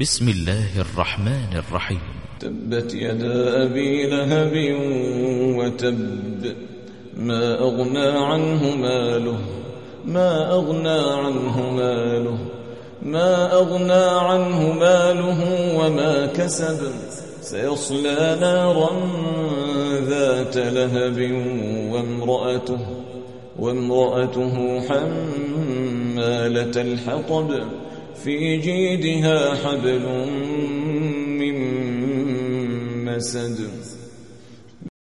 بسم الله الرحمن الرحيم. تبت يدا أبي لهب وتب ما أغنى عنه ماله ما أغنى عنه ماله ما أغنى عنه ماله وما كسب. سيصلى نارا ذات لهب وامرأته وامرأته حمالة الحطب. في جيدها حبل من مسد.